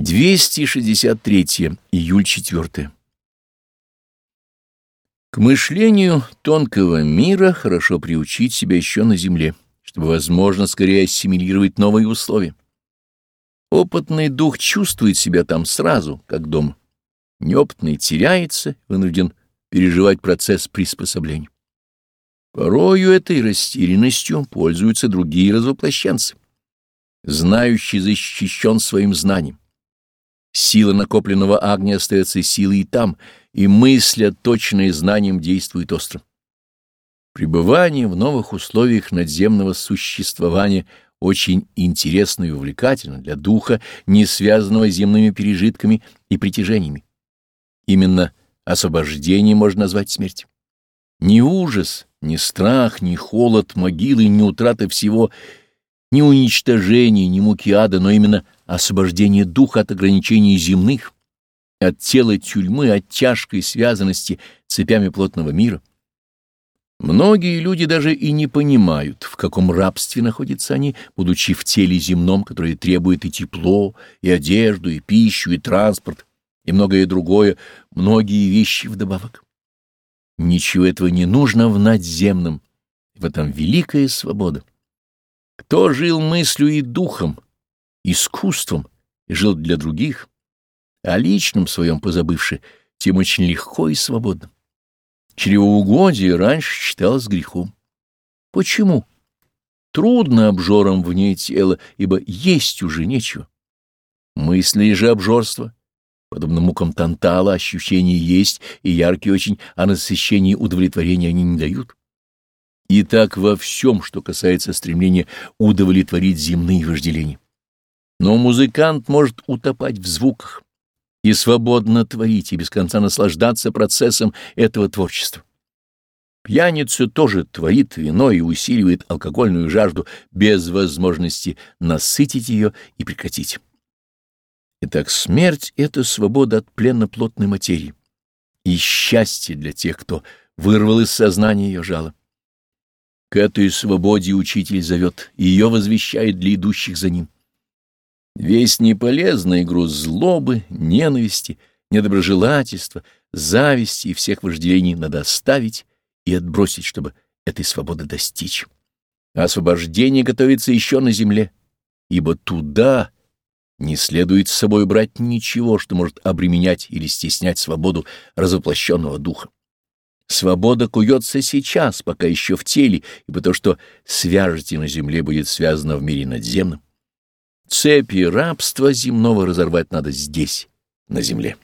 263 июль 4 К мышлению тонкого мира хорошо приучить себя еще на земле, чтобы, возможно, скорее ассимилировать новые условия. Опытный дух чувствует себя там сразу, как дома. Неопытный теряется, вынужден переживать процесс приспособления. Порою этой растерянностью пользуются другие развоплощенцы. Знающий защищен своим знанием. Сила накопленного огня остается силой и там, и мысль, отточенная знанием, действует остро. Пребывание в новых условиях надземного существования очень интересно и увлекательно для духа, не связанного земными пережитками и притяжениями. Именно освобождение можно назвать смерть. Ни ужас, ни страх, ни холод могилы, ни утрата всего, ни уничтожение, ни муки ада, но именно освобождение духа от ограничений земных, от тела тюрьмы, от тяжкой связанности цепями плотного мира. Многие люди даже и не понимают, в каком рабстве находятся они, будучи в теле земном, которое требует и тепло, и одежду, и пищу, и транспорт, и многое другое, многие вещи вдобавок. Ничего этого не нужно в надземном, в этом великая свобода. Кто жил мыслью и духом, искусством и жил для других, о личном своем позабывши, тем очень легко и свободно. Чревоугодие раньше считалось грехом. Почему? Трудно обжорам вне тела, ибо есть уже нечего. Мысли же обжорства, подобно мукам тантала, ощущения есть, и яркие очень, а насыщение удовлетворения они не дают. И так во всем, что касается стремления удовлетворить земные вожделения. Но музыкант может утопать в звуках и свободно творить, и без конца наслаждаться процессом этого творчества. Пьяница тоже творит вино и усиливает алкогольную жажду без возможности насытить ее и прекратить. Итак, смерть — это свобода от плена плотной материи и счастье для тех, кто вырвал из сознания ее жало. К этой свободе учитель зовет, и ее возвещает для идущих за ним. Весь неполезный груз злобы, ненависти, недоброжелательства, зависти и всех вожделений надо оставить и отбросить, чтобы этой свободы достичь. Освобождение готовится еще на земле, ибо туда не следует с собой брать ничего, что может обременять или стеснять свободу развоплощенного духа. Свобода куется сейчас, пока еще в теле, ибо то, что свяжете на земле, будет связано в мире надземном. Цепи рабства земного разорвать надо здесь, на земле.